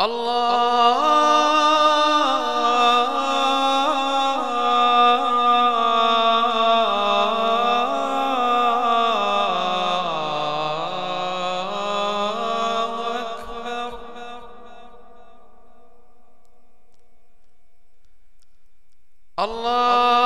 الله أكبر الله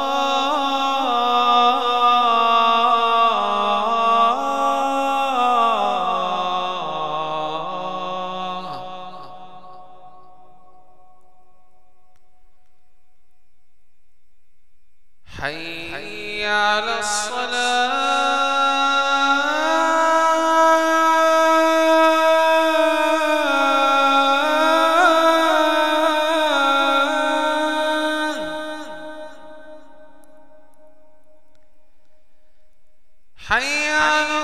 حي على الصلاة. حي على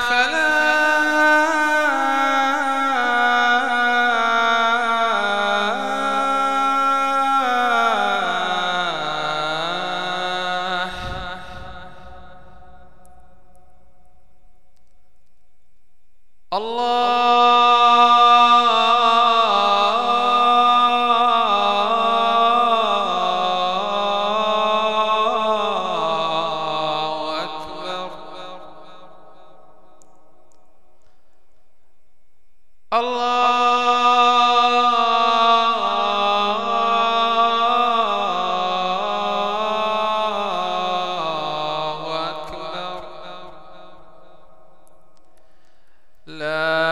الله أكبر. الله لا